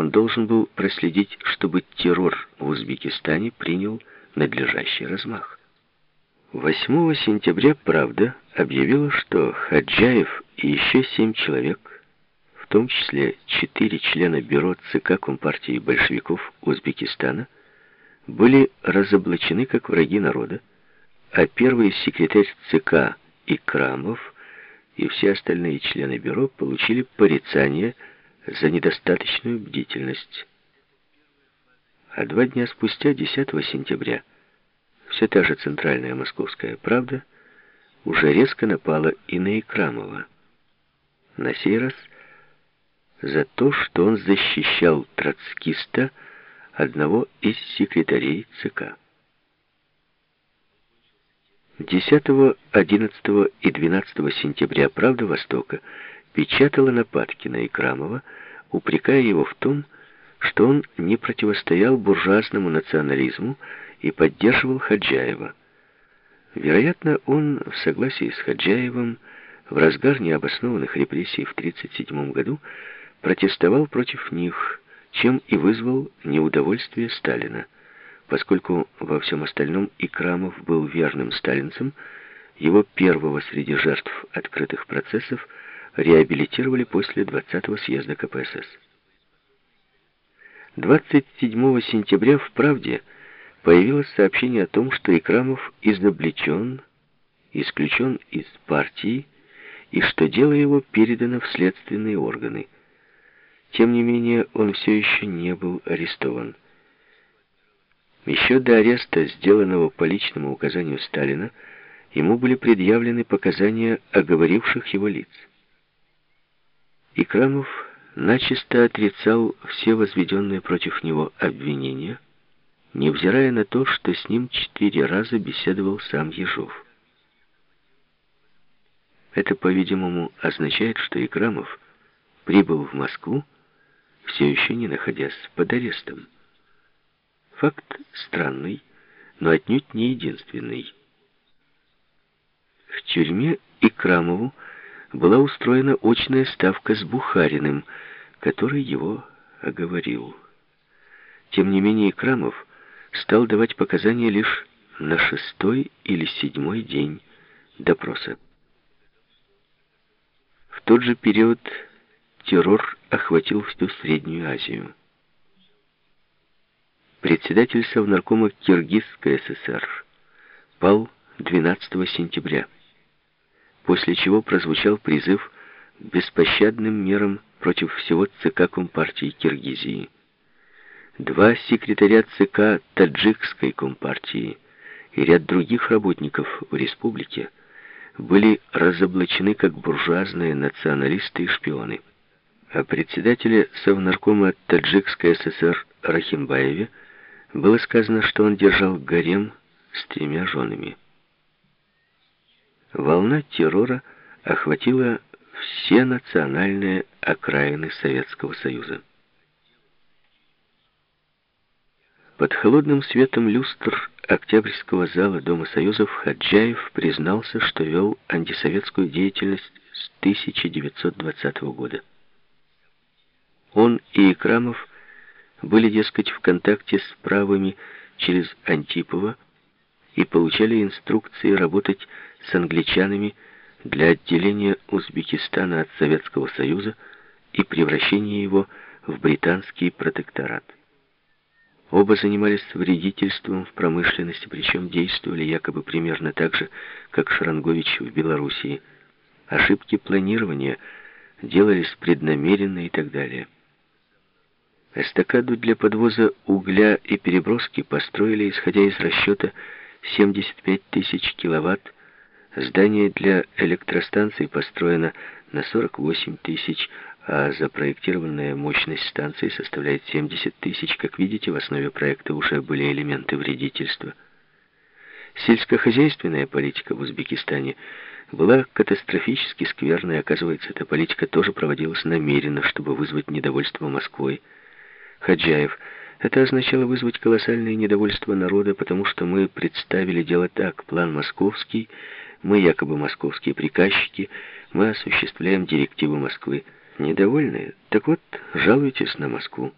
Он должен был проследить, чтобы террор в Узбекистане принял надлежащий размах. 8 сентября «Правда» объявила, что Хаджаев и еще семь человек, в том числе четыре члена бюро ЦК Компартии большевиков Узбекистана, были разоблачены как враги народа, а первый секретарь ЦК Икрамов и все остальные члены бюро получили порицание за недостаточную бдительность. А два дня спустя, 10 сентября, все та же центральная московская правда уже резко напала и на Икрамова. На сей раз за то, что он защищал троцкиста, одного из секретарей ЦК. 10, 11 и 12 сентября «Правда Востока» печатала нападки на Икрамова, упрекая его в том, что он не противостоял буржуазному национализму и поддерживал Хаджаева. Вероятно, он, в согласии с Хаджаевым, в разгар необоснованных репрессий в 1937 году протестовал против них, чем и вызвал неудовольствие Сталина. Поскольку во всем остальном Икрамов был верным сталинцем, его первого среди жертв открытых процессов реабилитировали после 20-го съезда КПСС. 27 сентября в «Правде» появилось сообщение о том, что Икрамов изобличен, исключен из партии, и что дело его передано в следственные органы. Тем не менее, он все еще не был арестован. Еще до ареста, сделанного по личному указанию Сталина, ему были предъявлены показания оговоривших его лиц. Икрамов начисто отрицал все возведенные против него обвинения, невзирая на то, что с ним четыре раза беседовал сам Ежов. Это, по-видимому, означает, что Икрамов прибыл в Москву, все еще не находясь под арестом. Факт странный, но отнюдь не единственный. В тюрьме Икрамову была устроена очная ставка с Бухариным, который его оговорил. Тем не менее Икрамов стал давать показания лишь на шестой или седьмой день допроса. В тот же период террор охватил всю Среднюю Азию председатель Совнаркома Киргизской ССР, пал 12 сентября, после чего прозвучал призыв к беспощадным мерам против всего ЦК Компартии Киргизии. Два секретаря ЦК Таджикской Компартии и ряд других работников в республике были разоблачены как буржуазные националисты и шпионы. А председателя Совнаркома Таджикской ССР Рахимбаеве было сказано, что он держал гарем с тремя женами. Волна террора охватила все национальные окраины Советского Союза. Под холодным светом люстр Октябрьского зала Дома Союзов Хаджаев признался, что вел антисоветскую деятельность с 1920 года. Он и Икрамов были, дескать, в контакте с правыми через Антипова и получали инструкции работать с англичанами для отделения Узбекистана от Советского Союза и превращения его в британский протекторат. Оба занимались вредительством в промышленности, причем действовали якобы примерно так же, как Шарангович в Белоруссии. Ошибки планирования делались преднамеренно и так далее. Эстакаду для подвоза угля и переброски построили, исходя из расчета 75 тысяч киловатт. Здание для электростанции построено на 48 тысяч, а запроектированная мощность станции составляет 70 тысяч. Как видите, в основе проекта уже были элементы вредительства. Сельскохозяйственная политика в Узбекистане была катастрофически скверной. Оказывается, эта политика тоже проводилась намеренно, чтобы вызвать недовольство Москвой. Хаджаев. Это означало вызвать колоссальное недовольство народа, потому что мы представили дело так. План московский, мы якобы московские приказчики, мы осуществляем директивы Москвы. Недовольны? Так вот, жалуйтесь на Москву.